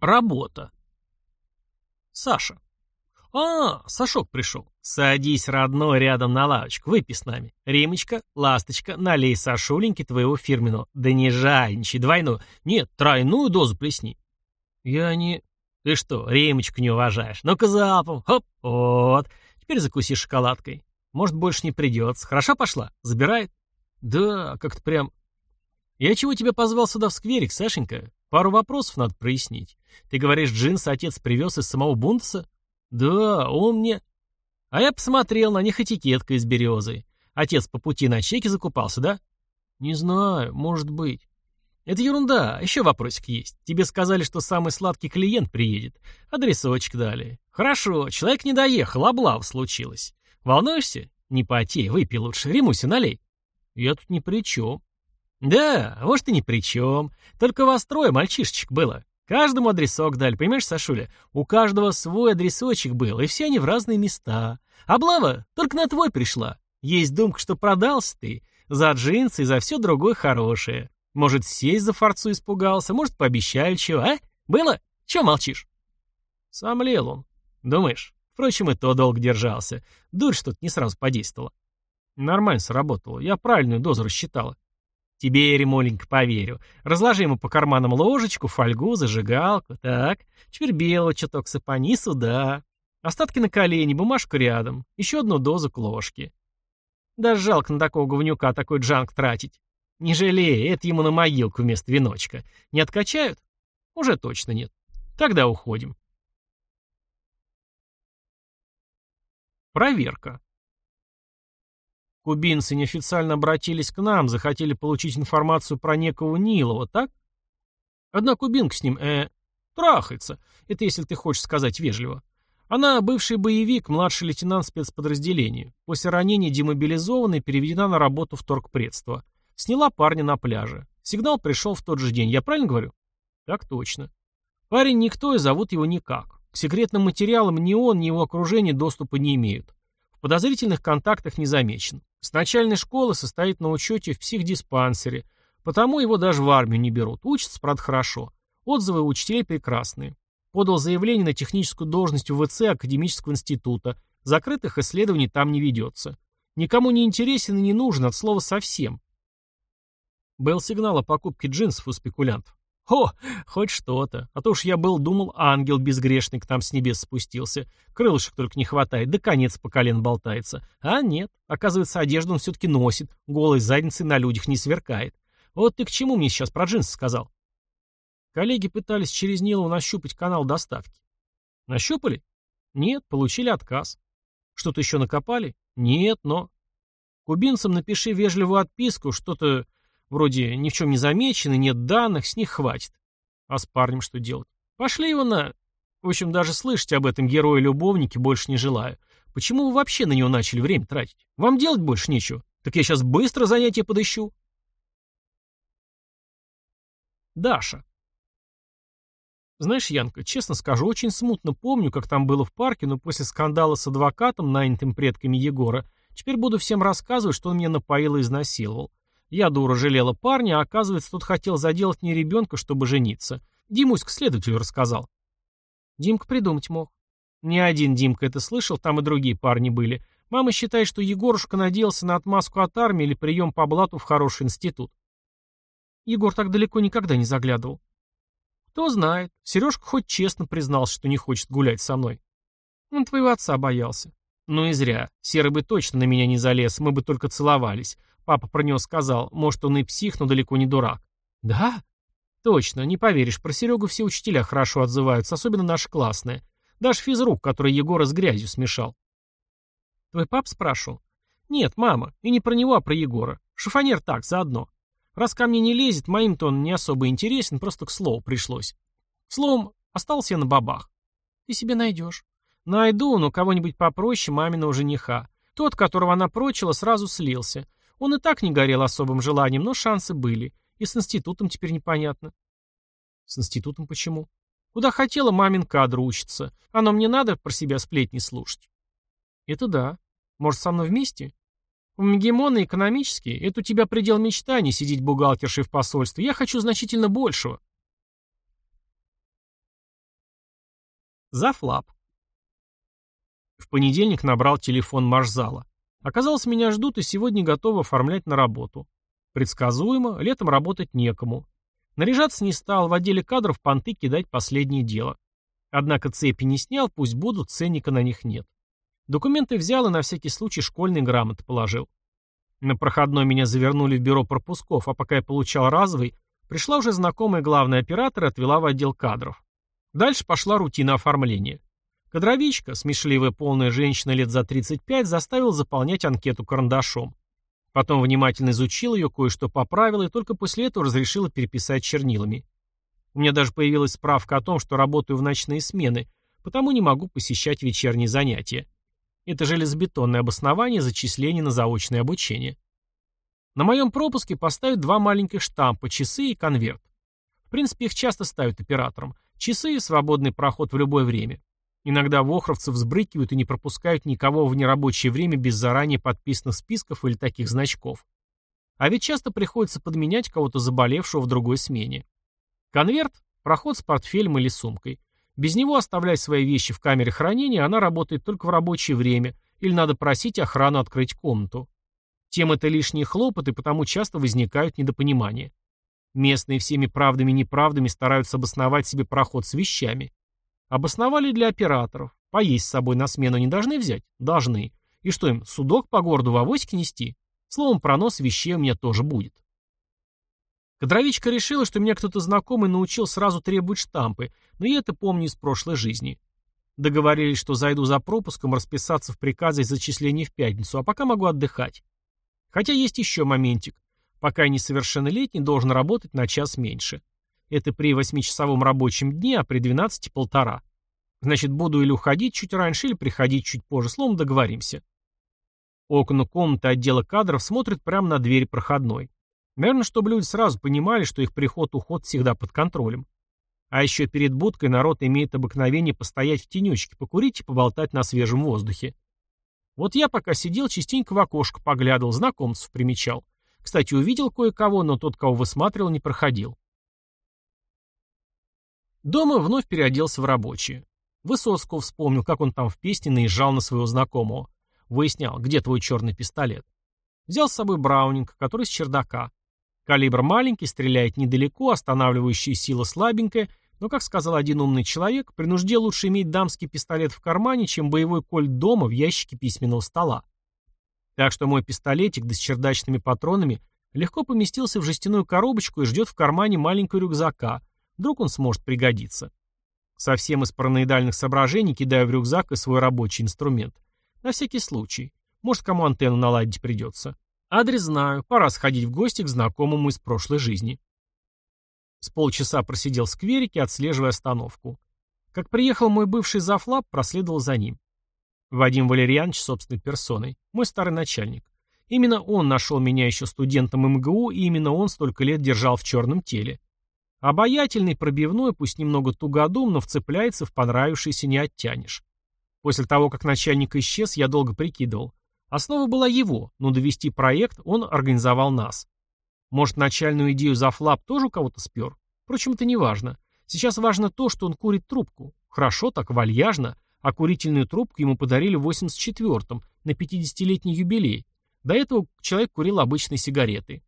Работа. Саша. А, Сашок пришел. Садись, родной, рядом на лавочку, выпей с нами. Римочка, ласточка, налей Сашуленьки твоего фирменного. Да не жадничай, двойную. Нет, тройную дозу плесни. Я не... Ты что, Римочку не уважаешь? Ну-ка залпом, хоп, вот. Теперь закуси шоколадкой. Может, больше не придется. Хорошо пошла? Забирает? Да, как-то прям... Я чего тебя позвал сюда в скверик, Сашенька? Пару вопросов надо прояснить. Ты говоришь, джинсы отец привез из самого Бунтаса? Да, он мне... А я посмотрел, на них этикетка из березы. Отец по пути на чеке закупался, да? Не знаю, может быть. Это ерунда, еще вопросик есть. Тебе сказали, что самый сладкий клиент приедет. Адресочек дали. Хорошо, человек не доехал, облава случилась. Волнуешься? Не потей, выпей лучше, ремуся налей. Я тут ни при чем. Да, может и ни при чем. Только вас трое мальчишечек было. Каждому адресок дали, понимаешь, Сашуля? У каждого свой адресочек был, и все они в разные места. Облава только на твой пришла. Есть думка, что продался ты. За джинсы и за все другое хорошее. Может, сесть за форцу испугался, может, пообещали чего, а? Было? Чего молчишь? Сомлел он. Думаешь? Впрочем, и то долго держался. Дурь что-то не сразу подействовала. Нормально сработало. Я правильную дозу рассчитала. Тебе, Ремоленька, поверю. Разложи ему по карманам ложечку, фольгу, зажигалку. Так. Теперь белого чуток сыпани сюда. Остатки на колени, бумажку рядом. Еще одну дозу к ложке. Даже жалко на такого говнюка такой джанк тратить. Не жалей, это ему на могилку вместо веночка. Не откачают? Уже точно нет. Тогда уходим. Проверка. Кубинцы неофициально обратились к нам, захотели получить информацию про некого Нилова, так? Одна кубинка с ним, э, трахается. Это если ты хочешь сказать вежливо. Она бывший боевик, младший лейтенант спецподразделения. После ранения и переведена на работу в торгпредство. Сняла парня на пляже. Сигнал пришел в тот же день, я правильно говорю? Так точно. Парень никто и зовут его никак. К секретным материалам ни он, ни его окружение доступа не имеют. Подозрительных контактах не замечен. С начальной школы состоит на учете в психдиспансере, потому его даже в армию не берут. Учится, правда, хорошо. Отзывы у учителей прекрасные. Подал заявление на техническую должность в ВЦ Академического института. Закрытых исследований там не ведется. Никому не интересен и не нужен, от слова совсем. Был сигнал о покупке джинсов у спекулянтов. О, хоть что-то. А то уж я был, думал, ангел безгрешный к нам с небес спустился. Крылышек только не хватает, да конец по колен болтается. А нет, оказывается, одежду он все-таки носит, голой задницей на людях не сверкает. Вот ты к чему мне сейчас про джинсы сказал? Коллеги пытались через Нилу нащупать канал доставки. Нащупали? Нет, получили отказ. Что-то еще накопали? Нет, но... Кубинцам напиши вежливую отписку, что-то Вроде ни в чем не замечены, нет данных, с них хватит. А с парнем что делать? Пошли его на... В общем, даже слышать об этом герое-любовнике больше не желаю. Почему вы вообще на него начали время тратить? Вам делать больше нечего. Так я сейчас быстро занятие подыщу. Даша. Знаешь, Янка, честно скажу, очень смутно помню, как там было в парке, но после скандала с адвокатом, нанятым предками Егора, теперь буду всем рассказывать, что он меня напоил и изнасиловал. Я, дура, жалела парня, а оказывается, тот хотел заделать мне ребенка, чтобы жениться. Димуська следователю рассказал. Димка придумать мог. Не один Димка это слышал, там и другие парни были. Мама считает, что Егорушка надеялся на отмазку от армии или прием по блату в хороший институт. Егор так далеко никогда не заглядывал. Кто знает. Сережка хоть честно признался, что не хочет гулять со мной. Он твоего отца боялся. Ну и зря. Серый бы точно на меня не залез, мы бы только целовались. Папа про него сказал, может, он и псих, но далеко не дурак. Да? Точно, не поверишь, про Серегу все учителя хорошо отзываются, особенно наши классные. Даже физрук, который Егора с грязью смешал. Твой пап спрашивал? Нет, мама, и не про него, а про Егора. Шифонер так, заодно. Раз ко мне не лезет, моим-то он не особо интересен, просто к слову пришлось. Словом, остался я на бабах. Ты себе найдешь. Найду, но кого-нибудь попроще маминого жениха. Тот, которого она прочила, сразу слился. Он и так не горел особым желанием, но шансы были. И с институтом теперь непонятно. С институтом почему? Куда хотела мамин кадр учится. Оно мне надо про себя сплетни слушать. Это да. Может, со мной вместе? У Мегемона экономический. Это у тебя предел мечтаний сидеть бухгалтершей в посольстве. Я хочу значительно большего. Зафлап. В понедельник набрал телефон маршзала. Оказалось, меня ждут и сегодня готовы оформлять на работу. Предсказуемо, летом работать некому. Наряжаться не стал, в отделе кадров понты кидать последнее дело. Однако цепи не снял, пусть будут, ценника на них нет. Документы взял и на всякий случай школьные грамоты положил. На проходной меня завернули в бюро пропусков, а пока я получал разовый, пришла уже знакомая главная оператор и отвела в отдел кадров. Дальше пошла рутина оформления. Кадровичка, смешливая полная женщина лет за 35, заставила заполнять анкету карандашом. Потом внимательно изучил ее, кое-что поправила и только после этого разрешила переписать чернилами. У меня даже появилась справка о том, что работаю в ночные смены, потому не могу посещать вечерние занятия. Это железобетонное обоснование зачисления на заочное обучение. На моем пропуске поставят два маленьких штампа, часы и конверт. В принципе, их часто ставят операторам. Часы – свободный проход в любое время. Иногда вохровцы взбрыкивают и не пропускают никого в нерабочее время без заранее подписанных списков или таких значков. А ведь часто приходится подменять кого-то заболевшего в другой смене. Конверт – проход с портфелем или сумкой. Без него оставлять свои вещи в камере хранения она работает только в рабочее время или надо просить охрану открыть комнату. Тем это лишние хлопоты, потому часто возникают недопонимания. Местные всеми правдами и неправдами стараются обосновать себе проход с вещами. Обосновали для операторов. Поесть с собой на смену не должны взять? Должны. И что им, судок по городу в авоське нести? Словом, пронос вещей у меня тоже будет. Кадровичка решила, что меня кто-то знакомый научил сразу требовать штампы, но я это помню из прошлой жизни. Договорились, что зайду за пропуском расписаться в приказе зачисления в пятницу, а пока могу отдыхать. Хотя есть еще моментик. Пока я несовершеннолетний, должен работать на час меньше. Это при восьмичасовом рабочем дне, а при 12 полтора. Значит, буду или уходить чуть раньше, или приходить чуть позже. Словом, договоримся. Окна комнаты отдела кадров смотрят прямо на дверь проходной. Наверное, чтобы люди сразу понимали, что их приход-уход всегда под контролем. А еще перед будкой народ имеет обыкновение постоять в тенечке, покурить и поболтать на свежем воздухе. Вот я пока сидел, частенько в окошко поглядывал, знакомцев примечал. Кстати, увидел кое-кого, но тот, кого высматривал, не проходил. Дома вновь переоделся в рабочее. Высоцкого вспомнил, как он там в песне наезжал на своего знакомого. Выяснял, где твой черный пистолет. Взял с собой Браунинг, который с чердака. Калибр маленький, стреляет недалеко, останавливающая сила слабенькая, но, как сказал один умный человек, при нужде лучше иметь дамский пистолет в кармане, чем боевой кольт дома в ящике письменного стола. Так что мой пистолетик, да с чердачными патронами, легко поместился в жестяную коробочку и ждет в кармане маленького рюкзака, Вдруг он сможет пригодиться. Совсем из параноидальных соображений кидаю в рюкзак и свой рабочий инструмент. На всякий случай. Может, кому антенну наладить придется. Адрес знаю. Пора сходить в гости к знакомому из прошлой жизни. С полчаса просидел в скверике, отслеживая остановку. Как приехал мой бывший зафлаб, проследовал за ним. Вадим Валерьянович собственной персоной. Мой старый начальник. Именно он нашел меня еще студентом МГУ, и именно он столько лет держал в черном теле. Обаятельный, пробивной, пусть немного тугодум, но вцепляется в понравившийся не оттянешь. После того, как начальник исчез, я долго прикидывал. Основа была его, но довести проект он организовал нас. Может, начальную идею за флап тоже у кого-то спер? Впрочем, это не важно. Сейчас важно то, что он курит трубку. Хорошо, так вальяжно, а курительную трубку ему подарили в 84-м, на 50-летний юбилей. До этого человек курил обычные сигареты.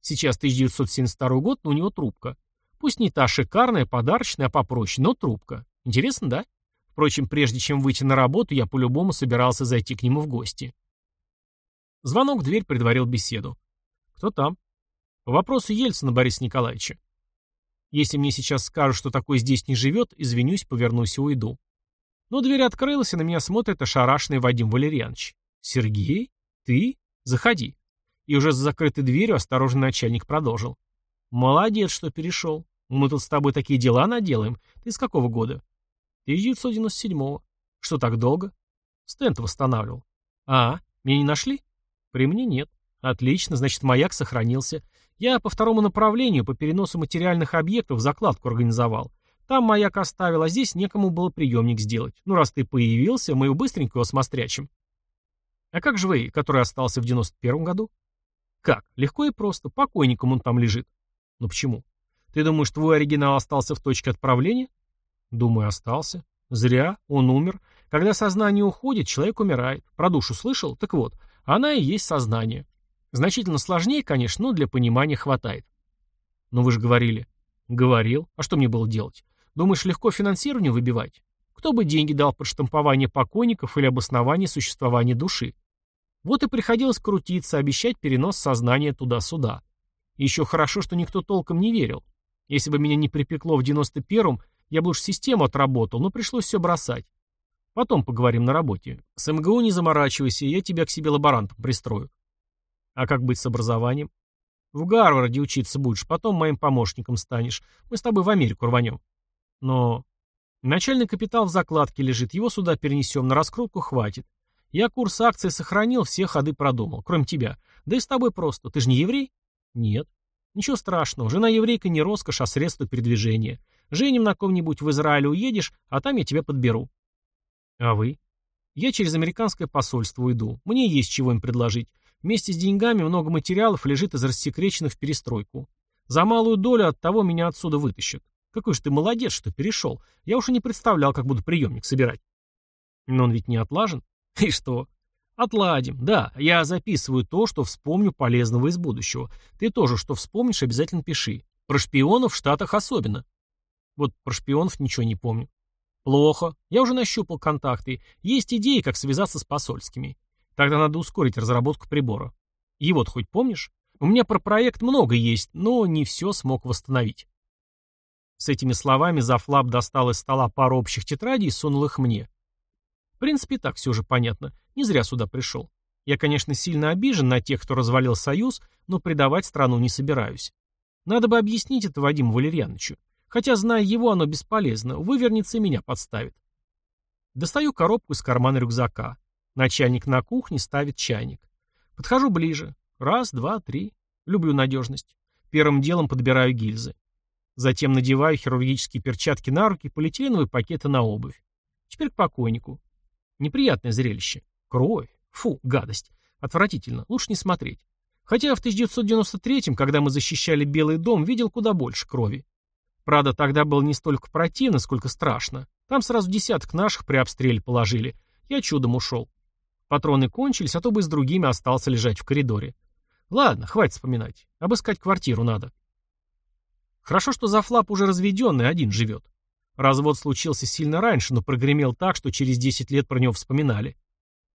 Сейчас 1972 год, но у него трубка. Пусть не та шикарная, подарочная, а попроще, но трубка. Интересно, да? Впрочем, прежде чем выйти на работу, я по-любому собирался зайти к нему в гости. Звонок в дверь предварил беседу. «Кто там?» «По вопросу Ельцина Бориса Николаевича». «Если мне сейчас скажут, что такой здесь не живет, извинюсь, повернусь и уйду». Но дверь открылась, и на меня смотрит ошарашенный Вадим Валерьянович. «Сергей? Ты? Заходи». И уже за закрытой дверью осторожный начальник продолжил. «Молодец, что перешел. Мы тут с тобой такие дела наделаем. Ты с какого года? 1997-го. Что так долго? Стенд восстанавливал. А, меня не нашли? При мне нет. Отлично, значит, маяк сохранился. Я по второму направлению, по переносу материальных объектов, закладку организовал. Там маяк оставил, а здесь некому было приемник сделать. Ну, раз ты появился, мы его быстренько его. А как же вы, который остался в 91 году? Как? Легко и просто. Покойником он там лежит. Ну почему? Ты думаешь, твой оригинал остался в точке отправления? Думаю, остался. Зря, он умер. Когда сознание уходит, человек умирает. Про душу слышал? Так вот, она и есть сознание. Значительно сложнее, конечно, но для понимания хватает. Но вы же говорили. Говорил. А что мне было делать? Думаешь, легко финансирование выбивать? Кто бы деньги дал под штампование покойников или обоснование существования души? Вот и приходилось крутиться, обещать перенос сознания туда-сюда. Еще хорошо, что никто толком не верил. Если бы меня не припекло в 91-м, я бы уж систему отработал, но пришлось все бросать. Потом поговорим на работе. С МГУ не заморачивайся, я тебя к себе лаборантом пристрою. А как быть с образованием? В Гарварде учиться будешь, потом моим помощником станешь. Мы с тобой в Америку рванем. Но начальный капитал в закладке лежит, его сюда перенесем, на раскрутку хватит. Я курс акций сохранил, все ходы продумал, кроме тебя. Да и с тобой просто. Ты же не еврей? Нет. Ничего страшного, жена еврейка не роскошь, а средство передвижения. Женим на ком-нибудь в Израиль уедешь, а там я тебя подберу. А вы? Я через американское посольство уйду. Мне есть чего им предложить. Вместе с деньгами много материалов лежит из рассекреченных в перестройку. За малую долю от того меня отсюда вытащат. Какой же ты молодец, что перешел. Я уж и не представлял, как буду приемник собирать. Но он ведь не отлажен. И что? Отладим. Да, я записываю то, что вспомню полезного из будущего. Ты тоже, что вспомнишь, обязательно пиши. Про шпионов в Штатах особенно. Вот про шпионов ничего не помню. Плохо. Я уже нащупал контакты. Есть идеи, как связаться с посольскими. Тогда надо ускорить разработку прибора. Его-то хоть помнишь? У меня про проект много есть, но не все смог восстановить. С этими словами Зафлаб достал из стола пару общих тетрадей и сунул их мне. В принципе, так все же понятно. Не зря сюда пришел. Я, конечно, сильно обижен на тех, кто развалил союз, но предавать страну не собираюсь. Надо бы объяснить это Вадиму Валерьяновичу. Хотя, зная его, оно бесполезно. Вывернется и меня подставит. Достаю коробку из кармана рюкзака. Начальник на кухне ставит чайник. Подхожу ближе. Раз, два, три. Люблю надежность. Первым делом подбираю гильзы. Затем надеваю хирургические перчатки на руки, полиэтиленовые пакеты на обувь. Теперь к покойнику. Неприятное зрелище. Кровь. Фу, гадость. Отвратительно. Лучше не смотреть. Хотя в 1993-м, когда мы защищали Белый дом, видел куда больше крови. Правда, тогда было не столько противно, сколько страшно. Там сразу десяток наших при обстреле положили. Я чудом ушел. Патроны кончились, а то бы с другими остался лежать в коридоре. Ладно, хватит вспоминать. Обыскать квартиру надо. Хорошо, что Зафлап уже разведенный, один живет. Развод случился сильно раньше, но прогремел так, что через 10 лет про него вспоминали.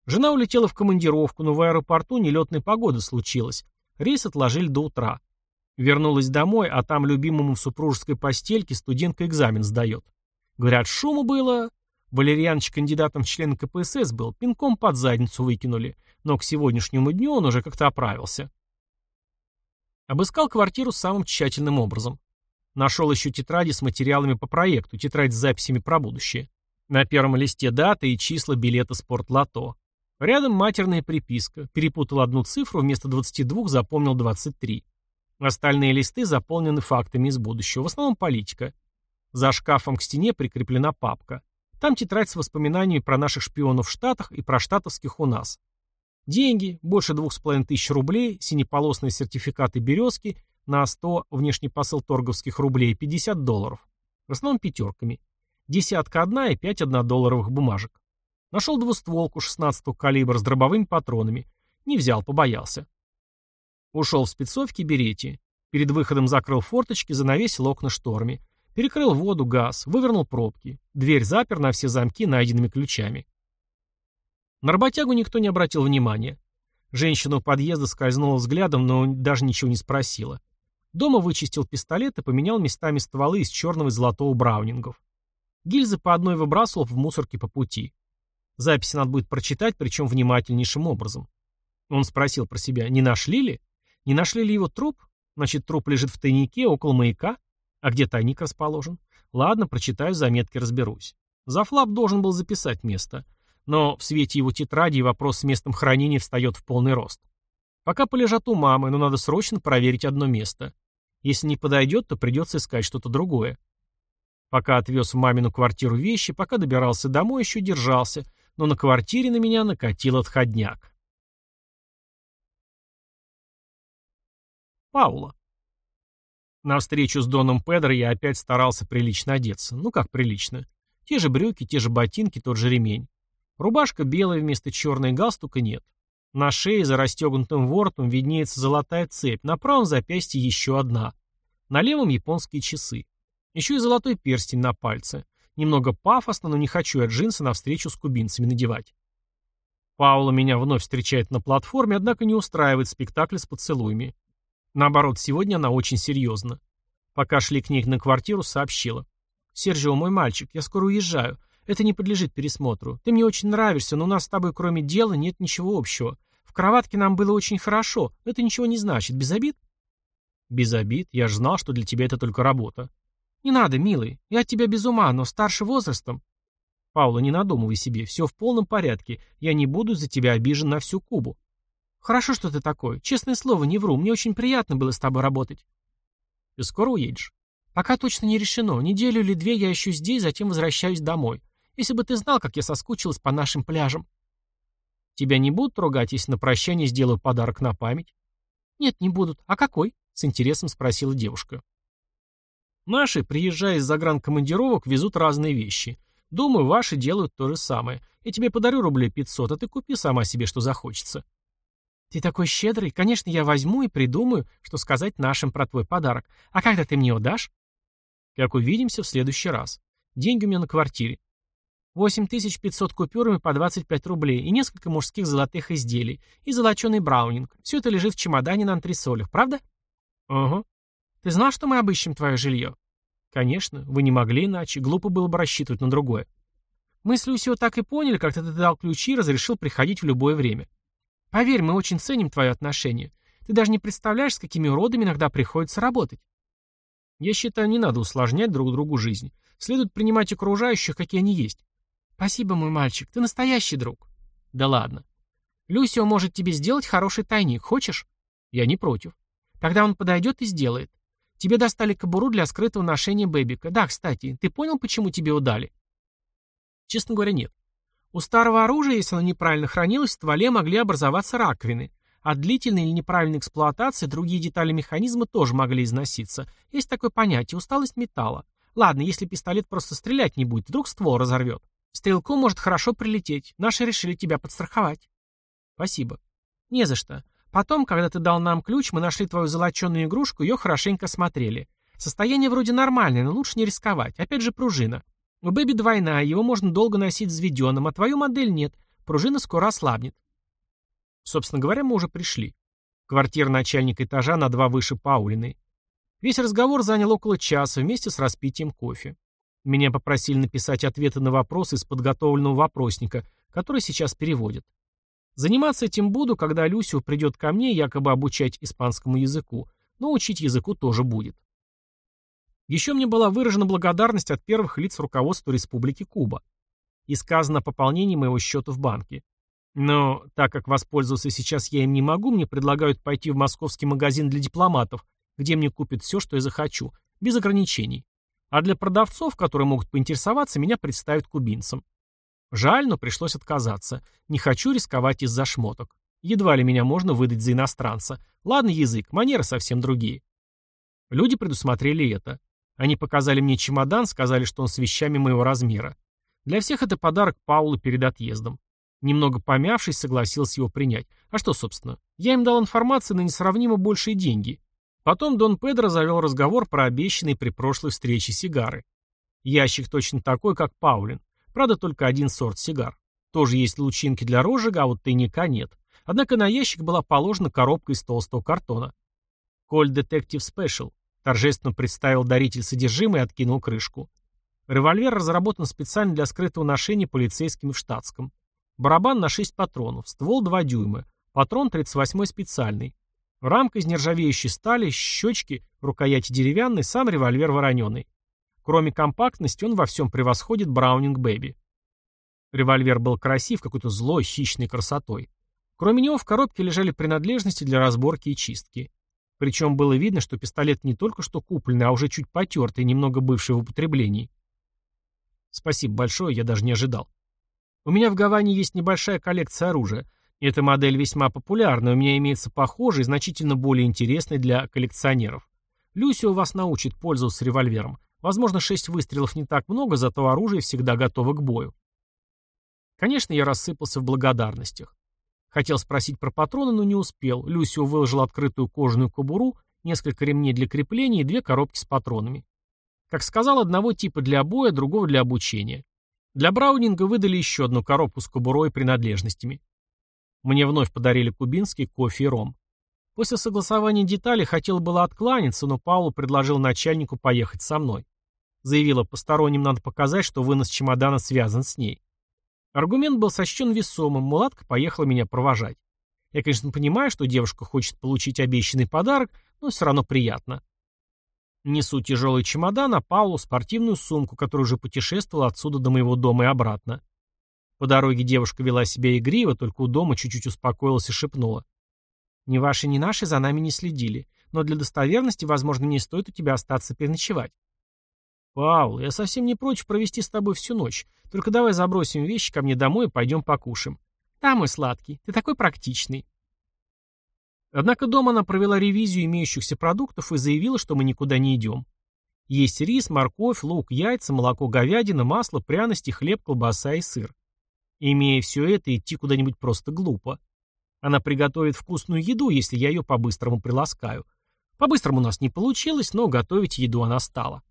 Жена улетела в командировку, но в аэропорту нелетная погода случилась. Рейс отложили до утра. Вернулась домой, а там любимому в супружеской постельке студентка экзамен сдает. Говорят, шуму было. Валерьяныч кандидатом в член КПСС был, пинком под задницу выкинули, но к сегодняшнему дню он уже как-то оправился. Обыскал квартиру самым тщательным образом. Нашел еще тетради с материалами по проекту, тетрадь с записями про будущее. На первом листе дата и числа билета спортлото. Рядом матерная приписка. Перепутал одну цифру, вместо 22 запомнил 23. Остальные листы заполнены фактами из будущего, в основном политика. За шкафом к стене прикреплена папка. Там тетрадь с воспоминаниями про наших шпионов в Штатах и про штатовских у нас. Деньги, больше двух с половиной тысяч рублей, синеполосные сертификаты «Березки» на 100 внешний посыл торговских рублей 50 долларов. В основном пятерками. Десятка одна и пять однодолларовых бумажек. Нашел двустволку 16-го калибра с дробовыми патронами. Не взял, побоялся. Ушел в спецовке берете. Перед выходом закрыл форточки, занавесил окна шторами. Перекрыл воду, газ, вывернул пробки. Дверь запер на все замки найденными ключами. На работягу никто не обратил внимания. Женщина у подъезда скользнула взглядом, но даже ничего не спросила. Дома вычистил пистолет и поменял местами стволы из черного и золотого браунингов. Гильзы по одной выбрасывал в мусорке по пути. Записи надо будет прочитать, причем внимательнейшим образом. Он спросил про себя, не нашли ли? Не нашли ли его труп? Значит, труп лежит в тайнике около маяка? А где тайник расположен? Ладно, прочитаю заметки, разберусь. Зафлап должен был записать место. Но в свете его тетради вопрос с местом хранения встает в полный рост. Пока полежат у мамы, но надо срочно проверить одно место. Если не подойдет, то придется искать что-то другое. Пока отвез в мамину квартиру вещи, пока добирался домой, еще держался, но на квартире на меня накатил отходняк. Паула. На встречу с Доном Педро я опять старался прилично одеться. Ну как прилично? Те же брюки, те же ботинки, тот же ремень. Рубашка белая вместо черной, галстука нет. На шее за расстегнутым воротом виднеется золотая цепь, на правом запястье еще одна. На левом японские часы. Еще и золотой перстень на пальце. Немного пафосно, но не хочу я джинсы на встречу с кубинцами надевать. Паула меня вновь встречает на платформе, однако не устраивает спектакль с поцелуями. Наоборот, сегодня она очень серьезна. Пока шли к ней на квартиру, сообщила. «Сержио, мой мальчик, я скоро уезжаю. Это не подлежит пересмотру. Ты мне очень нравишься, но у нас с тобой кроме дела нет ничего общего. В кроватке нам было очень хорошо. Это ничего не значит. Без обид?» «Без обид. Я же знал, что для тебя это только работа». «Не надо, милый. Я от тебя без ума, но старше возрастом. Паула, не надумывай себе, все в полном порядке. Я не буду за тебя обижен на всю Кубу. Хорошо, что ты такой. Честное слово, не вру. Мне очень приятно было с тобой работать. Ты скоро уедешь? Пока точно не решено. Неделю или две я еще здесь, затем возвращаюсь домой. Если бы ты знал, как я соскучилась по нашим пляжам. Тебя не будут трогать, если на прощание сделаю подарок на память? Нет, не будут. А какой? С интересом спросила девушка. Наши, приезжая из загранкомандировок, везут разные вещи. Думаю, ваши делают то же самое. Я тебе подарю рублей 500, а ты купи сама себе, что захочется. Ты такой щедрый. Конечно, я возьму и придумаю, что сказать нашим про твой подарок. А когда ты мне его дашь? Как увидимся в следующий раз. Деньги у меня на квартире. 8500 купюрами по 25 рублей и несколько мужских золотых изделий, и золоченый браунинг. Все это лежит в чемодане на антресолях, правда? Угу. Ты знал, что мы обыщем твое жилье? Конечно, вы не могли иначе, глупо было бы рассчитывать на другое. Мы с Люсио так и поняли, как ты дал ключи и разрешил приходить в любое время. Поверь, мы очень ценим твое отношение. Ты даже не представляешь, с какими уродами иногда приходится работать. Я считаю, не надо усложнять друг другу жизнь. Следует принимать окружающих, какие они есть. Спасибо, мой мальчик, ты настоящий друг. Да ладно. Люсио может тебе сделать хороший тайник, хочешь? Я не против. Тогда он подойдет и сделает. Тебе достали кобуру для скрытого ношения бэбика. Да, кстати, ты понял, почему тебе его дали? Честно говоря, нет. У старого оружия, если оно неправильно хранилось, в стволе могли образоваться раковины. От длительной или неправильной эксплуатации другие детали механизма тоже могли износиться. Есть такое понятие – усталость металла. Ладно, если пистолет просто стрелять не будет, вдруг ствол разорвет. Стрелку может хорошо прилететь. Наши решили тебя подстраховать. Спасибо. Не за что. Потом, когда ты дал нам ключ, мы нашли твою золоченую игрушку, ее хорошенько смотрели. Состояние вроде нормальное, но лучше не рисковать. Опять же пружина. У Бэби двойная, его можно долго носить взведенным, а твою модель нет. Пружина скоро ослабнет. Собственно говоря, мы уже пришли. Квартира начальника этажа на два выше Паулиной. Весь разговор занял около часа вместе с распитием кофе. Меня попросили написать ответы на вопросы из подготовленного вопросника, который сейчас переводят. Заниматься этим буду, когда Люсио придет ко мне якобы обучать испанскому языку, но учить языку тоже будет. Еще мне была выражена благодарность от первых лиц руководства Республики Куба. И сказано о моего счета в банке. Но так как воспользоваться сейчас я им не могу, мне предлагают пойти в московский магазин для дипломатов, где мне купят все, что я захочу, без ограничений. А для продавцов, которые могут поинтересоваться, меня представят кубинцам. Жаль, но пришлось отказаться. Не хочу рисковать из-за шмоток. Едва ли меня можно выдать за иностранца. Ладно язык, манеры совсем другие. Люди предусмотрели это. Они показали мне чемодан, сказали, что он с вещами моего размера. Для всех это подарок Паулу перед отъездом. Немного помявшись, согласился его принять. А что, собственно? Я им дал информацию на несравнимо большие деньги. Потом Дон Педро завел разговор про обещанные при прошлой встрече сигары. Ящик точно такой, как Паулин. Правда, только один сорт сигар. Тоже есть лучинки для розжига, а вот тайника нет. Однако на ящик была положена коробка из толстого картона. «Коль Детектив Спешл», — торжественно представил даритель содержимое и откинул крышку. Револьвер разработан специально для скрытого ношения полицейскими в штатском. Барабан на 6 патронов, ствол 2 дюйма, патрон 38-й специальный. Рамка из нержавеющей стали, щечки, рукояти деревянной, сам револьвер вороненый. Кроме компактности, он во всем превосходит Браунинг Бэби. Револьвер был красив, какой-то злой, хищной красотой. Кроме него в коробке лежали принадлежности для разборки и чистки. Причем было видно, что пистолет не только что купленный, а уже чуть потертый, немного бывший в употреблении. Спасибо большое, я даже не ожидал. У меня в Гаване есть небольшая коллекция оружия. Эта модель весьма популярна, у меня имеется похожий, значительно более интересный для коллекционеров. Люсио вас научит пользоваться револьвером. Возможно, шесть выстрелов не так много, зато оружие всегда готово к бою. Конечно, я рассыпался в благодарностях. Хотел спросить про патроны, но не успел. Люсио выложил открытую кожаную кобуру, несколько ремней для крепления и две коробки с патронами. Как сказал, одного типа для боя, другого для обучения. Для Браунинга выдали еще одну коробку с кобурой и принадлежностями. Мне вновь подарили кубинский кофе и ром. После согласования деталей хотел было откланяться, но Паулу предложил начальнику поехать со мной. Заявила, посторонним надо показать, что вынос чемодана связан с ней. Аргумент был сочтен весомым, мулатка поехала меня провожать. Я, конечно, понимаю, что девушка хочет получить обещанный подарок, но все равно приятно. Несу тяжелый чемодан, а Паулу спортивную сумку, которая уже путешествовала отсюда до моего дома и обратно. По дороге девушка вела себя игриво, только у дома чуть-чуть успокоилась и шепнула. «Ни ваши, ни наши за нами не следили, но для достоверности, возможно, не стоит у тебя остаться переночевать». «Паул, я совсем не прочь провести с тобой всю ночь. Только давай забросим вещи ко мне домой и пойдем покушаем». «Да, мой сладкий, ты такой практичный». Однако дома она провела ревизию имеющихся продуктов и заявила, что мы никуда не идем. Есть рис, морковь, лук, яйца, молоко говядина, масло, пряности, хлеб, колбаса и сыр. Имея все это, идти куда-нибудь просто глупо. Она приготовит вкусную еду, если я ее по-быстрому приласкаю. По-быстрому у нас не получилось, но готовить еду она стала.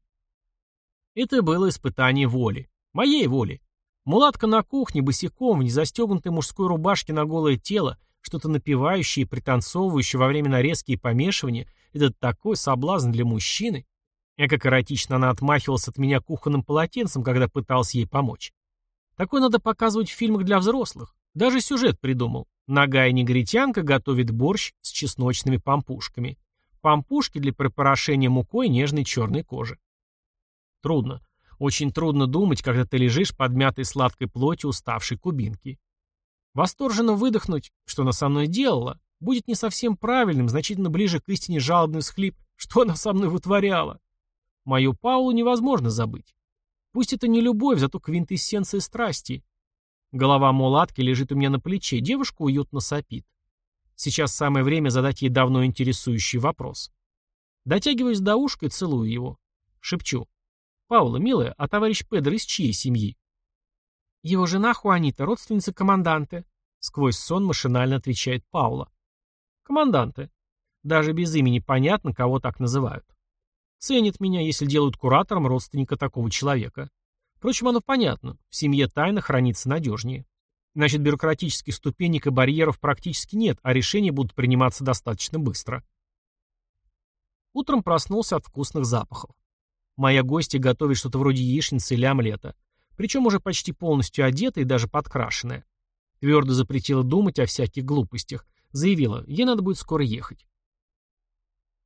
Это было испытание воли. Моей воли. Мулатка на кухне, босиком, в незастегнутой мужской рубашке на голое тело, что-то напивающее и пританцовывающее во время нарезки и помешивания, это такой соблазн для мужчины. Я как эротично она отмахивалась от меня кухонным полотенцем, когда пытался ей помочь. Такое надо показывать в фильмах для взрослых. Даже сюжет придумал. Ногая негритянка готовит борщ с чесночными пампушками. Пампушки для препорошения мукой нежной черной кожи. Трудно. Очень трудно думать, когда ты лежишь под мятой сладкой плотью уставшей кубинки. Восторженно выдохнуть, что она со мной делала, будет не совсем правильным, значительно ближе к истине жалобный схлип, что она со мной вытворяла. Мою Паулу невозможно забыть. Пусть это не любовь, зато квинтэссенция страсти. Голова мулатки лежит у меня на плече, девушка уютно сопит. Сейчас самое время задать ей давно интересующий вопрос. Дотягиваюсь до ушка и целую его. Шепчу. «Паула, милая, а товарищ Педро из чьей семьи?» «Его жена Хуанита, родственница команданте», — сквозь сон машинально отвечает Паула. «Команданте. Даже без имени понятно, кого так называют. Ценят меня, если делают куратором родственника такого человека. Впрочем, оно понятно. В семье тайна хранится надежнее. Значит, бюрократических ступенек и барьеров практически нет, а решения будут приниматься достаточно быстро. Утром проснулся от вкусных запахов. Моя гостья готовит что-то вроде яичницы или омлета. Причем уже почти полностью одета и даже подкрашенная. Твердо запретила думать о всяких глупостях. Заявила, ей надо будет скоро ехать.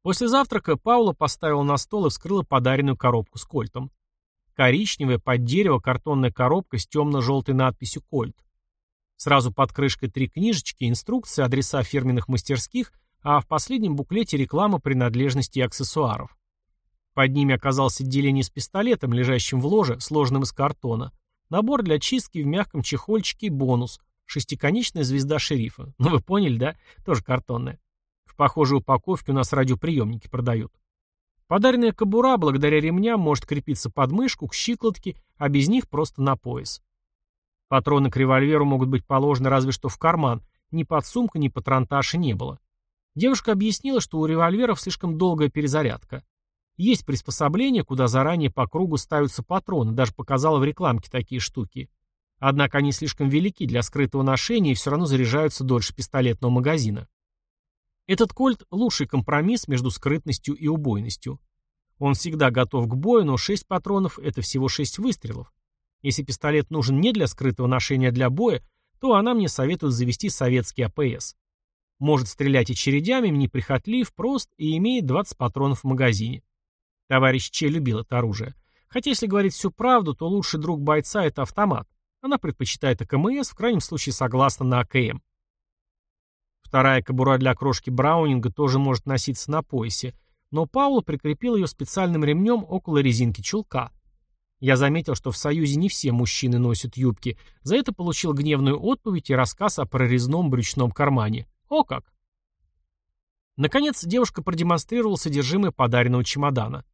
После завтрака Паула поставила на стол и вскрыла подаренную коробку с кольтом. Коричневая, под дерево, картонная коробка с темно-желтой надписью «Кольт». Сразу под крышкой три книжечки, инструкции, адреса фирменных мастерских, а в последнем буклете реклама принадлежностей и аксессуаров. Под ними оказалось отделение с пистолетом, лежащим в ложе, сложенным из картона. Набор для чистки в мягком чехольчике и бонус. Шестиконечная звезда шерифа. Ну вы поняли, да? Тоже картонная. В похожей упаковке у нас радиоприемники продают. Подаренная кобура, благодаря ремням, может крепиться под мышку, к щиколотке, а без них просто на пояс. Патроны к револьверу могут быть положены разве что в карман. Ни под сумку, ни патронташи не было. Девушка объяснила, что у револьверов слишком долгая перезарядка. Есть приспособления, куда заранее по кругу ставятся патроны, даже показала в рекламке такие штуки. Однако они слишком велики для скрытого ношения и все равно заряжаются дольше пистолетного магазина. Этот кольт – лучший компромисс между скрытностью и убойностью. Он всегда готов к бою, но 6 патронов – это всего 6 выстрелов. Если пистолет нужен не для скрытого ношения, для боя, то она мне советует завести советский АПС. Может стрелять очередями, неприхотлив, прост и имеет 20 патронов в магазине. Товарищ Че любил это оружие. Хотя, если говорить всю правду, то лучший друг бойца – это автомат. Она предпочитает АКМС, в крайнем случае согласна на АКМ. Вторая кобура для крошки Браунинга тоже может носиться на поясе, но Паула прикрепил ее специальным ремнем около резинки чулка. Я заметил, что в Союзе не все мужчины носят юбки, за это получил гневную отповедь и рассказ о прорезном брючном кармане. О как! Наконец, девушка продемонстрировала содержимое подаренного чемодана.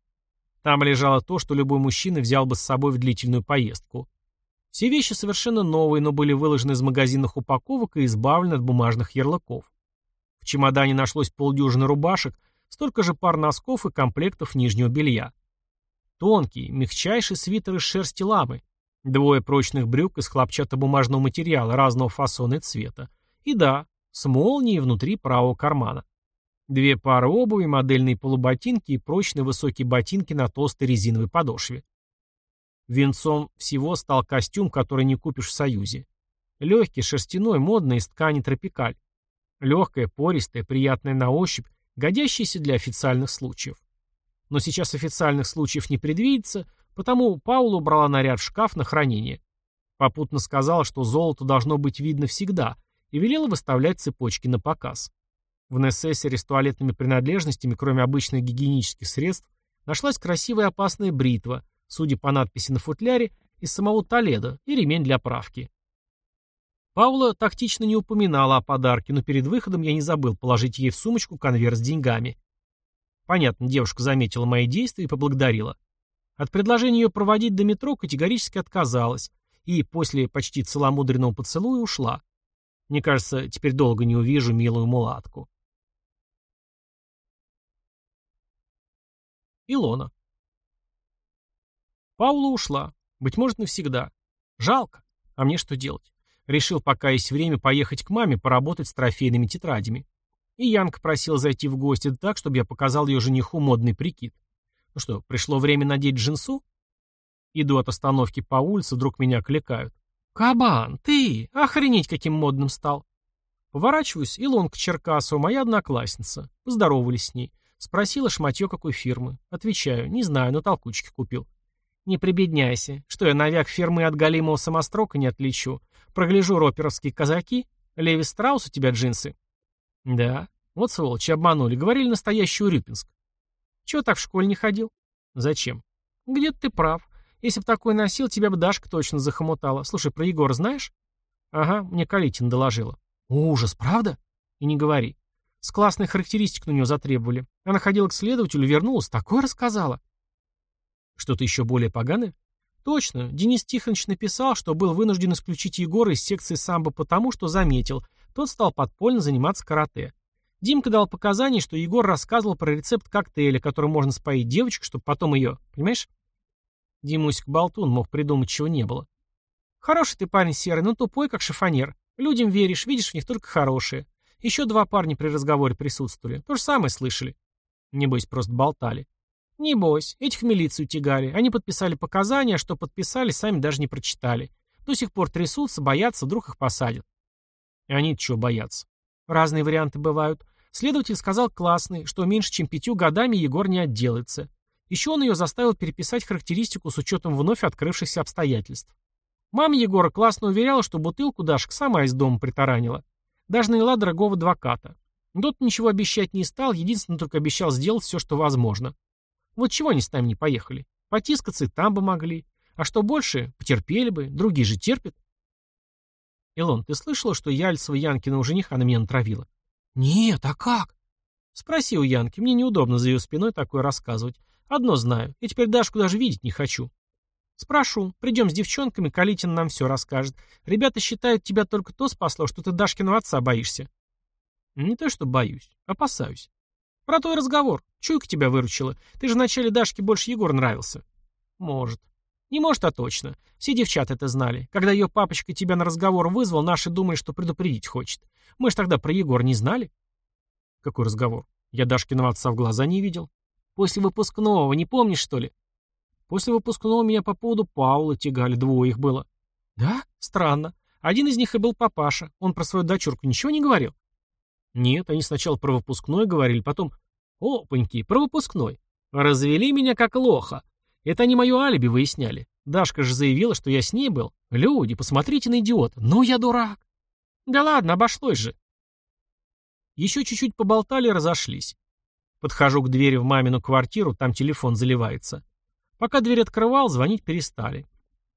Там лежало то, что любой мужчина взял бы с собой в длительную поездку. Все вещи совершенно новые, но были выложены из магазинных упаковок и избавлены от бумажных ярлыков. В чемодане нашлось полдюжины рубашек, столько же пар носков и комплектов нижнего белья. Тонкий, мягчайший свитер из шерсти ламы, двое прочных брюк из хлопчатобумажного материала разного фасона и цвета. И да, с молнией внутри правого кармана. Две пары обуви, модельные полуботинки и прочные высокие ботинки на толстой резиновой подошве. Венцом всего стал костюм, который не купишь в Союзе. Легкий, шерстяной, модный, из ткани тропикаль. Легкая, пористая, приятная на ощупь, годящаяся для официальных случаев. Но сейчас официальных случаев не предвидится, потому Паула убрала наряд в шкаф на хранение. Попутно сказала, что золото должно быть видно всегда, и велела выставлять цепочки на показ. В Несессере с туалетными принадлежностями, кроме обычных гигиенических средств, нашлась красивая опасная бритва, судя по надписи на футляре, из самого Толеда и ремень для правки. Паула тактично не упоминала о подарке, но перед выходом я не забыл положить ей в сумочку конверт с деньгами. Понятно, девушка заметила мои действия и поблагодарила. От предложения ее проводить до метро категорически отказалась и после почти целомудренного поцелуя ушла. Мне кажется, теперь долго не увижу милую мулатку. Илона. Паула ушла. Быть может, навсегда. Жалко. А мне что делать? Решил, пока есть время, поехать к маме, поработать с трофейными тетрадями. И Янка просил зайти в гости так, чтобы я показал ее жениху модный прикид. Ну что, пришло время надеть джинсу? Иду от остановки по улице, вдруг меня кликают. «Кабан, ты! Охренеть, каким модным стал!» Поворачиваюсь, Илонка Черкасова, моя одноклассница. Поздоровались с ней. Спросила шматье какой фирмы. Отвечаю, не знаю, но толкучки купил. Не прибедняйся. Что я навяк фирмы от галимого самострока не отличу? Прогляжу роперовские казаки? Леви Страус у тебя джинсы? Да. Вот сволочи, обманули. Говорили настоящий Урюпинск. Чего так в школе не ходил? Зачем? Где-то ты прав. Если бы такой носил, тебя бы Дашка точно захомутала. Слушай, про Егора знаешь? Ага, мне Калитин доложила. Ужас, правда? И не говори. С классной характеристик на нее затребовали. Она ходила к следователю, вернулась, такое рассказала. Что-то еще более поганое? Точно. Денис Тихонович написал, что был вынужден исключить Егора из секции самбо потому, что заметил, тот стал подпольно заниматься карате. Димка дал показания, что Егор рассказывал про рецепт коктейля, который можно споить девочку, чтобы потом ее... Понимаешь? Димусик болтун, мог придумать, чего не было. Хороший ты парень серый, но тупой, как шифонер. Людям веришь, видишь в них только хорошие. Еще два парня при разговоре присутствовали. То же самое слышали. Небось, просто болтали. Небось, этих в милицию тягали. Они подписали показания, а что подписали, сами даже не прочитали. До сих пор трясутся, боятся, вдруг их посадят. И они чего боятся? Разные варианты бывают. Следователь сказал классный, что меньше чем пятью годами Егор не отделается. Еще он ее заставил переписать характеристику с учетом вновь открывшихся обстоятельств. Мама Егора классно уверяла, что бутылку Дашка сама из дома притаранила. Даже наняла дорогого адвоката. Тот ничего обещать не стал, единственное только обещал сделать все, что возможно. Вот чего они с нами не поехали? Потискаться и там бы могли. А что больше, потерпели бы, другие же терпят. Илон, ты слышала, что Яльцева Янкина у жениха на меня натравила? Нет, а как? Спроси у Янки, мне неудобно за ее спиной такое рассказывать. Одно знаю, я теперь Дашку даже видеть не хочу. Спрошу. Придем с девчонками, Калитин нам все расскажет. Ребята считают, тебя только то спасло, что ты Дашкиного отца боишься. Не то, что боюсь. Опасаюсь. Про твой разговор. Чуйка тебя выручила. Ты же вначале Дашке больше Егор нравился. Может. Не может, а точно. Все девчата это знали. Когда ее папочка тебя на разговор вызвал, наши думали, что предупредить хочет. Мы ж тогда про Егор не знали. Какой разговор? Я Дашкиного отца в глаза не видел. После выпускного, не помнишь, что ли? После выпускного меня по поводу Паула тягали, двое их было. Да? Странно. Один из них и был папаша. Он про свою дочурку ничего не говорил? Нет, они сначала про выпускной говорили, потом... Опаньки, про выпускной. Развели меня как лоха. Это они мое алиби выясняли. Дашка же заявила, что я с ней был. Люди, посмотрите на идиота. Ну я дурак. Да ладно, обошлось же. Еще чуть-чуть поболтали и разошлись. Подхожу к двери в мамину квартиру, там телефон заливается. Пока дверь открывал, звонить перестали.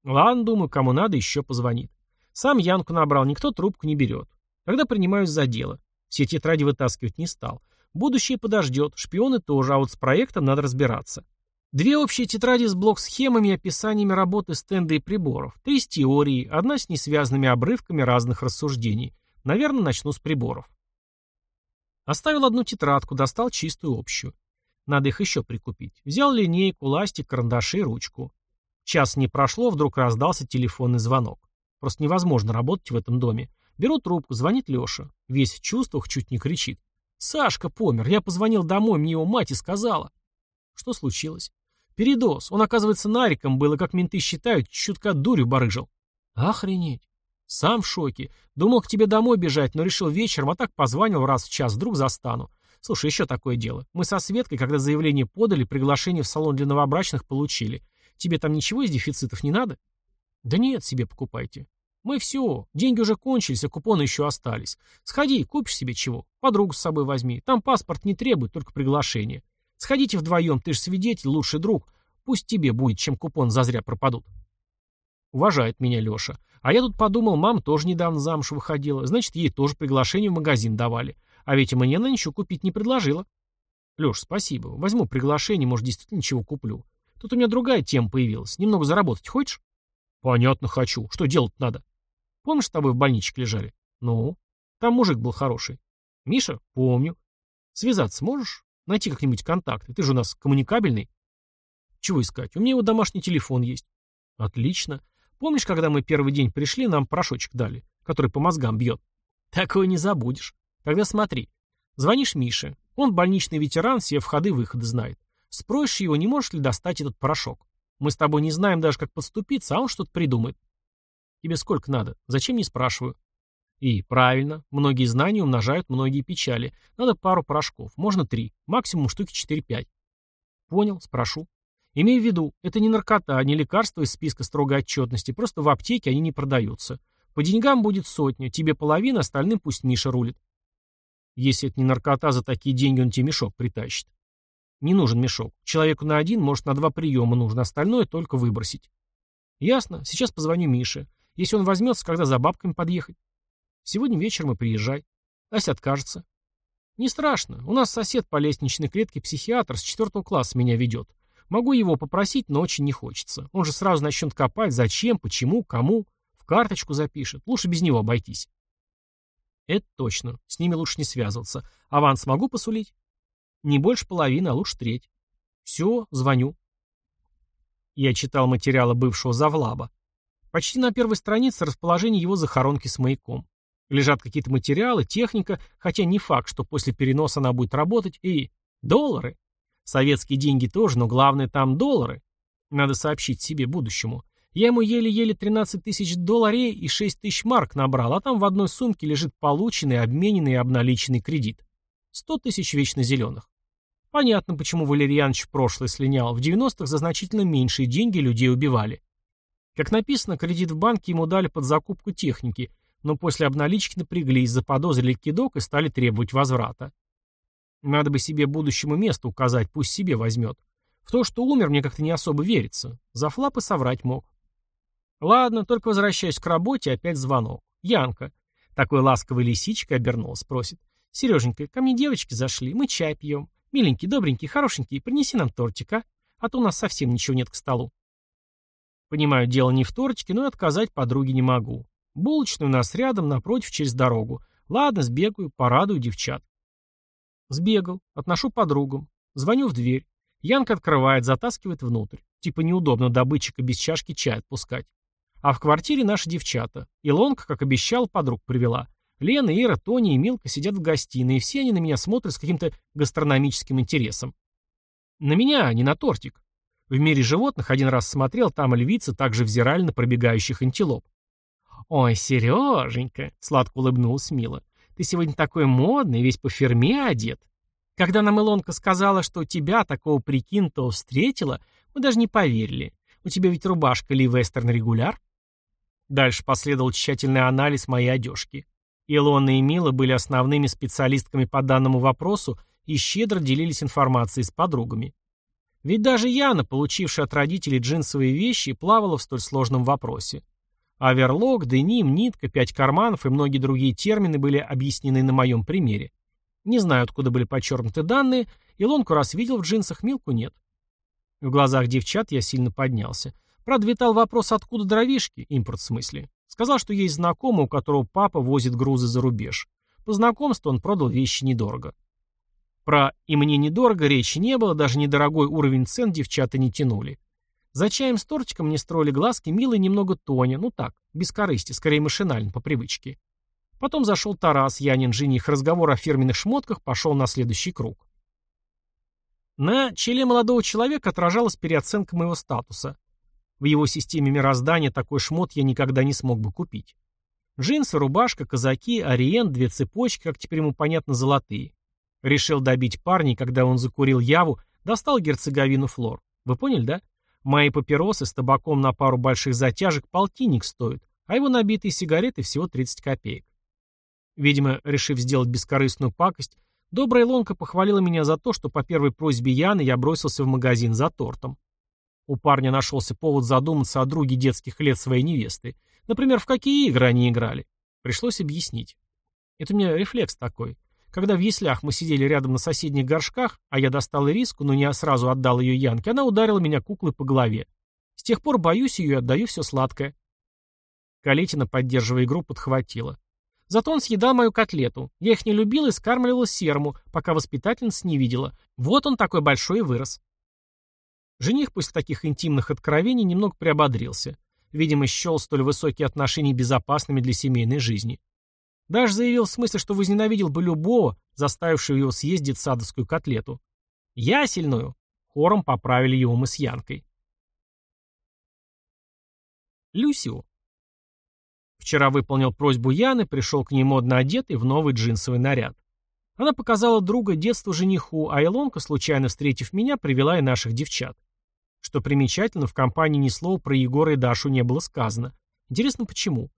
Ладно, думаю, кому надо, еще позвонит. Сам Янку набрал, никто трубку не берет. Тогда принимаюсь за дело. Все тетради вытаскивать не стал. Будущее подождет, шпионы тоже, а вот с проектом надо разбираться. Две общие тетради с блок-схемами и описаниями работы стенда и приборов. Три с теорией, одна с несвязанными обрывками разных рассуждений. Наверное, начну с приборов. Оставил одну тетрадку, достал чистую общую. Надо их еще прикупить. Взял линейку, ластик, карандаши, ручку. Час не прошло, вдруг раздался телефонный звонок. Просто невозможно работать в этом доме. Беру трубку, звонит Леша. Весь в чувствах, чуть не кричит. «Сашка помер. Я позвонил домой, мне его мать и сказала». Что случилось? Передоз. Он, оказывается, нариком был, и, как менты считают, чутка дурью барыжил. Охренеть. Сам в шоке. Думал к тебе домой бежать, но решил вечером, а так позвонил раз в час, вдруг застану. Слушай, еще такое дело. Мы со Светкой, когда заявление подали, приглашение в салон для новобрачных получили. Тебе там ничего из дефицитов не надо? Да нет, себе покупайте. Мы все, деньги уже кончились, а купоны еще остались. Сходи, купишь себе чего. Подругу с собой возьми. Там паспорт не требует, только приглашение. Сходите вдвоем, ты же свидетель, лучший друг. Пусть тебе будет, чем купон зазря пропадут. Уважает меня Леша. А я тут подумал, мама тоже недавно замуж выходила. Значит, ей тоже приглашение в магазин давали. А ведь мне на ничего купить не предложила. Леш, спасибо. Возьму приглашение, может, действительно чего куплю. Тут у меня другая тема появилась. Немного заработать хочешь? Понятно, хочу. Что делать надо? Помнишь, с тобой в больничке лежали? Ну? Там мужик был хороший. Миша? Помню. Связаться можешь? Найти как-нибудь контакты. Ты же у нас коммуникабельный. Чего искать? У меня его домашний телефон есть. Отлично. Помнишь, когда мы первый день пришли, нам порошочек дали, который по мозгам бьет? Такое не забудешь. Тогда смотри. Звонишь Мише. Он больничный ветеран, все входы-выходы знает. Спросишь его, не можешь ли достать этот порошок. Мы с тобой не знаем даже, как подступиться, а он что-то придумает. Тебе сколько надо? Зачем не спрашиваю? И правильно, многие знания умножают многие печали. Надо пару порошков, можно три, максимум штуки 4-5. Понял, спрошу. Имей в виду, это не наркота, не лекарство из списка строгой отчетности, просто в аптеке они не продаются. По деньгам будет сотня, тебе половина, остальным пусть Миша рулит. Если это не наркота, за такие деньги он тебе мешок притащит. Не нужен мешок. Человеку на один, может, на два приема нужно, остальное только выбросить. Ясно, сейчас позвоню Мише. Если он возьмется, когда за бабками подъехать? Сегодня вечером и приезжай. Ася откажется. Не страшно. У нас сосед по лестничной клетке психиатр с четвертого класса меня ведет. Могу его попросить, но очень не хочется. Он же сразу начнет копать, зачем, почему, кому. В карточку запишет. Лучше без него обойтись. Это точно. С ними лучше не связываться. Аванс могу посулить? Не больше половины, а лучше треть. Все, звоню. Я читал материалы бывшего завлаба. Почти на первой странице расположение его захоронки с маяком. Лежат какие-то материалы, техника, хотя не факт, что после переноса она будет работать, и доллары. Советские деньги тоже, но главное там доллары. Надо сообщить себе будущему. Я ему еле-еле 13 тысяч долларей и 6 тысяч марк набрал, а там в одной сумке лежит полученный, обмененный и обналиченный кредит. 100 тысяч вечно зеленых. Понятно, почему Валерьянович в прошлое слинял. В 90-х за значительно меньшие деньги людей убивали. Как написано, кредит в банке ему дали под закупку техники, но после обналички напряглись, заподозрили кидок и стали требовать возврата. Надо бы себе будущему место указать, пусть себе возьмет. В то, что умер, мне как-то не особо верится. За флапы соврать мог. Ладно, только возвращаюсь к работе, опять звонок. Янка. Такой ласковой лисичкой обернулась, просит. Сереженька, ко мне девочки зашли, мы чай пьем. Миленький, добренький, хорошенький, принеси нам тортик, а? А то у нас совсем ничего нет к столу. Понимаю, дело не в тортике, но и отказать подруге не могу. Булочная у нас рядом, напротив, через дорогу. Ладно, сбегаю, порадую девчат. Сбегал, отношу подругам. Звоню в дверь. Янка открывает, затаскивает внутрь. Типа неудобно добытчика без чашки чая отпускать. А в квартире наши девчата. Илонка, как обещал, подруг привела. Лена, Ира, Тони и Милка сидят в гостиной, и все они на меня смотрят с каким-то гастрономическим интересом. На меня, а не на тортик. В мире животных один раз смотрел, там львицы также взирали на пробегающих антилоп. «Ой, Сереженька!» — сладко улыбнулась Мила. «Ты сегодня такой модный, весь по ферме одет. Когда нам Илонка сказала, что тебя, такого прикинутого, встретила, мы даже не поверили. У тебя ведь рубашка Ли Вестерн регуляр?» Дальше последовал тщательный анализ моей одежки. Илона и Мила были основными специалистками по данному вопросу и щедро делились информацией с подругами. Ведь даже Яна, получившая от родителей джинсовые вещи, плавала в столь сложном вопросе. Аверлок, деним, нитка, пять карманов и многие другие термины были объяснены на моем примере. Не знаю, откуда были подчеркнуты данные, Илонку раз видел в джинсах, Милку нет. В глазах девчат я сильно поднялся. Правда, вопрос, откуда дровишки, импорт в смысле. Сказал, что есть знакомый, у которого папа возит грузы за рубеж. По знакомству он продал вещи недорого. Про «и мне недорого» речи не было, даже недорогой уровень цен девчата не тянули. За чаем с тортиком мне строили глазки милый немного Тоня, ну так, без корысти, скорее машинально, по привычке. Потом зашел Тарас, Янин жених, разговор о фирменных шмотках пошел на следующий круг. На челе молодого человека отражалась переоценка моего статуса. В его системе мироздания такой шмот я никогда не смог бы купить. Джинсы, рубашка, казаки, ориент, две цепочки, как теперь ему понятно, золотые. Решил добить парней, когда он закурил яву, достал герцеговину флор. Вы поняли, да? Мои папиросы с табаком на пару больших затяжек полтинник стоят, а его набитые сигареты всего 30 копеек. Видимо, решив сделать бескорыстную пакость, добрая Лонка похвалила меня за то, что по первой просьбе Яны я бросился в магазин за тортом. У парня нашелся повод задуматься о друге детских лет своей невесты. Например, в какие игры они играли. Пришлось объяснить. Это у меня рефлекс такой. Когда в яслях мы сидели рядом на соседних горшках, а я достал ириску, но не сразу отдал ее Янке, она ударила меня куклой по голове. С тех пор боюсь ее и отдаю все сладкое. Калетина, поддерживая игру, подхватила. Зато он съедал мою котлету. Я их не любила и скармливала серму, пока воспитательница не видела. Вот он такой большой и вырос. Жених после таких интимных откровений немного приободрился. Видимо, счел столь высокие отношения безопасными для семейной жизни. Даже заявил в смысле, что возненавидел бы любого, заставившего его съездить садовскую котлету. «Ясельную!» — хором поправили его мы с Янкой. Люсио. Вчера выполнил просьбу Яны, пришел к ней модно одетый в новый джинсовый наряд. Она показала друга детства жениху, а Илонка, случайно встретив меня, привела и наших девчат. Что примечательно, в компании ни слова про Егора и Дашу не было сказано. Интересно, почему?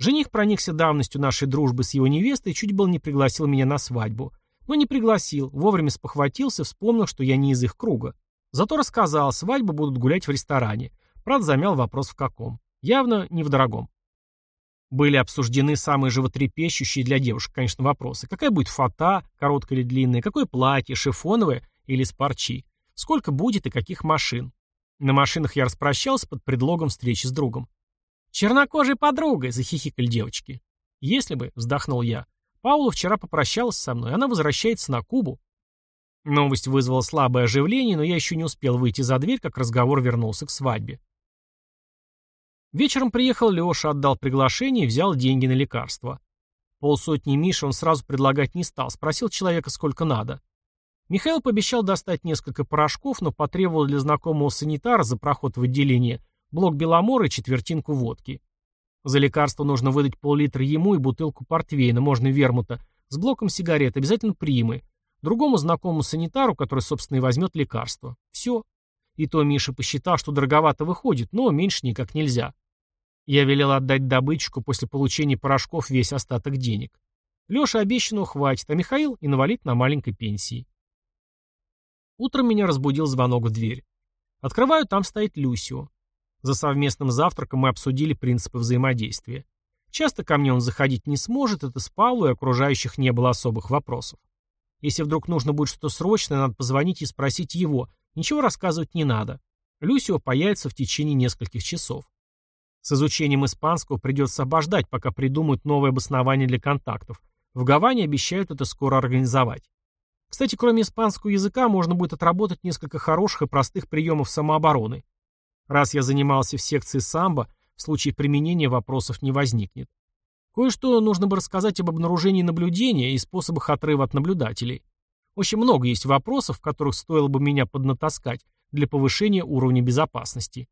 Жених проникся давностью нашей дружбы с его невестой и чуть было не пригласил меня на свадьбу. Но не пригласил, вовремя спохватился, вспомнил, что я не из их круга. Зато рассказал, свадьбу будут гулять в ресторане. Правда, замял вопрос в каком. Явно не в дорогом. Были обсуждены самые животрепещущие для девушек, конечно, вопросы. Какая будет фата, короткая или длинная, какое платье, шифоновое или с парчи, сколько будет и каких машин. На машинах я распрощался под предлогом встречи с другом. «Чернокожей подругой!» — захихикали девочки. «Если бы», — вздохнул я. «Паула вчера попрощалась со мной, она возвращается на Кубу». Новость вызвала слабое оживление, но я еще не успел выйти за дверь, как разговор вернулся к свадьбе. Вечером приехал Леша, отдал приглашение и взял деньги на лекарства. Полсотни Миши он сразу предлагать не стал, спросил человека, сколько надо. Михаил пообещал достать несколько порошков, но потребовал для знакомого санитара за проход в отделение блок беломора и четвертинку водки. За лекарство нужно выдать пол-литра ему и бутылку портвейна, можно вермута, с блоком сигарет, обязательно примы. Другому знакомому санитару, который, собственно, и возьмет лекарство. Все. И то Миша посчитал, что дороговато выходит, но меньше никак нельзя. Я велел отдать добытчику после получения порошков весь остаток денег. Леша обещанного хватит, а Михаил инвалид на маленькой пенсии. Утром меня разбудил звонок в дверь. Открываю, там стоит Люсио. За совместным завтраком мы обсудили принципы взаимодействия. Часто ко мне он заходить не сможет, это с Павлу и окружающих не было особых вопросов. Если вдруг нужно будет что-то срочное, надо позвонить и спросить его. Ничего рассказывать не надо. Люсио появится в течение нескольких часов. С изучением испанского придется обождать, пока придумают новое обоснование для контактов. В Гаване обещают это скоро организовать. Кстати, кроме испанского языка, можно будет отработать несколько хороших и простых приемов самообороны. Раз я занимался в секции самбо, в случае применения вопросов не возникнет. Кое-что нужно бы рассказать об обнаружении наблюдения и способах отрыва от наблюдателей. Очень много есть вопросов, в которых стоило бы меня поднатаскать для повышения уровня безопасности.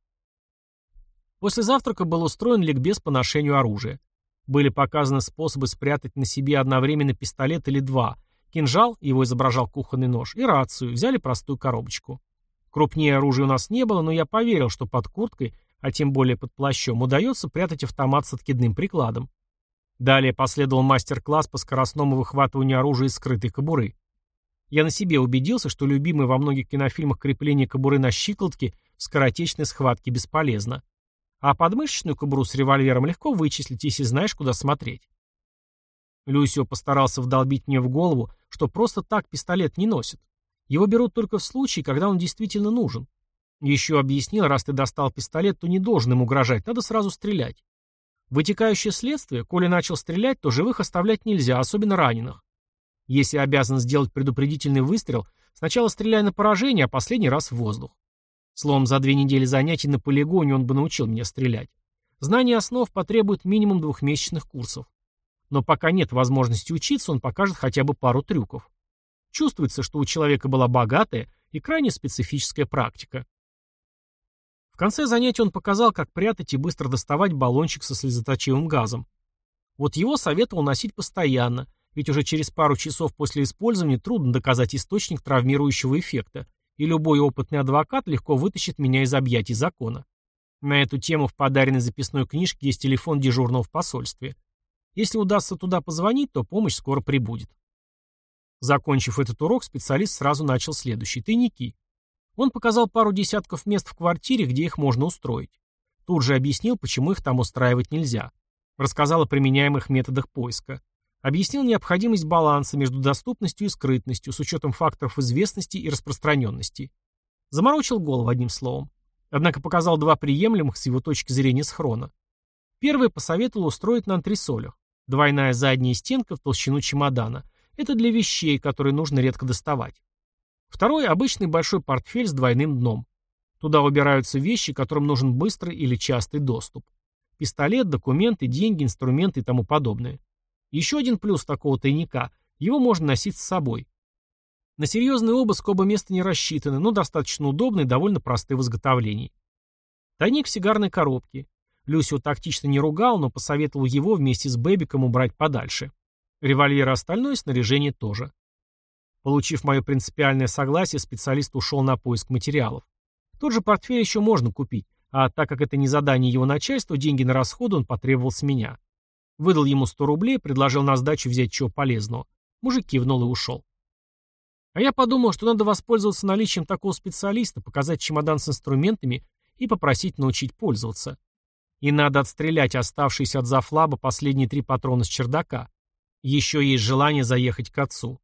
После завтрака был устроен ликбез по ношению оружия. Были показаны способы спрятать на себе одновременно пистолет или два, кинжал, его изображал кухонный нож, и рацию, взяли простую коробочку. Крупнее оружия у нас не было, но я поверил, что под курткой, а тем более под плащом, удается прятать автомат с откидным прикладом. Далее последовал мастер-класс по скоростному выхватыванию оружия из скрытой кобуры. Я на себе убедился, что любимое во многих кинофильмах крепление кобуры на щиколотке в скоротечной схватке бесполезно. А подмышечную кобуру с револьвером легко вычислить, если знаешь, куда смотреть. Люсио постарался вдолбить мне в голову, что просто так пистолет не носит. Его берут только в случае, когда он действительно нужен. Еще объяснил, раз ты достал пистолет, то не должен им угрожать, надо сразу стрелять. Вытекающее следствие, коли начал стрелять, то живых оставлять нельзя, особенно раненых. Если обязан сделать предупредительный выстрел, сначала стреляй на поражение, а последний раз в воздух. Словом, за две недели занятий на полигоне он бы научил меня стрелять. Знание основ потребует минимум двухмесячных курсов. Но пока нет возможности учиться, он покажет хотя бы пару трюков. Чувствуется, что у человека была богатая и крайне специфическая практика. В конце занятия он показал, как прятать и быстро доставать баллончик со слезоточивым газом. Вот его советовал носить постоянно, ведь уже через пару часов после использования трудно доказать источник травмирующего эффекта, и любой опытный адвокат легко вытащит меня из объятий закона. На эту тему в подаренной записной книжке есть телефон дежурного в посольстве. Если удастся туда позвонить, то помощь скоро прибудет. Закончив этот урок, специалист сразу начал следующий. Тайники. Он показал пару десятков мест в квартире, где их можно устроить. Тут же объяснил, почему их там устраивать нельзя. Рассказал о применяемых методах поиска. Объяснил необходимость баланса между доступностью и скрытностью с учетом факторов известности и распространенности. Заморочил голову одним словом. Однако показал два приемлемых с его точки зрения схрона. Первый посоветовал устроить на антресолях. Двойная задняя стенка в толщину чемодана. Это для вещей, которые нужно редко доставать. Второй – обычный большой портфель с двойным дном. Туда убираются вещи, которым нужен быстрый или частый доступ. Пистолет, документы, деньги, инструменты и тому подобное. Еще один плюс такого тайника – его можно носить с собой. На серьезный обыск оба места не рассчитаны, но достаточно удобны и довольно просты в изготовлении. Тайник в сигарной коробке. Люсио тактично не ругал, но посоветовал его вместе с Бэбиком убрать подальше. Револьвер и остальное снаряжение тоже. Получив мое принципиальное согласие, специалист ушел на поиск материалов. Тот же портфель еще можно купить, а так как это не задание его начальства, деньги на расходы он потребовал с меня. Выдал ему 100 рублей, предложил на сдачу взять чего полезного. Мужик кивнул и ушел. А я подумал, что надо воспользоваться наличием такого специалиста, показать чемодан с инструментами и попросить научить пользоваться. И надо отстрелять оставшиеся от зафлаба последние три патрона с чердака. Еще есть желание заехать к отцу.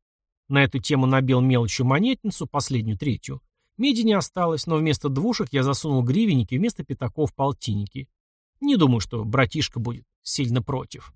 На эту тему набил мелочью монетницу, последнюю третью. Меди не осталось, но вместо двушек я засунул гривенники, вместо пятаков полтинники. Не думаю, что братишка будет сильно против.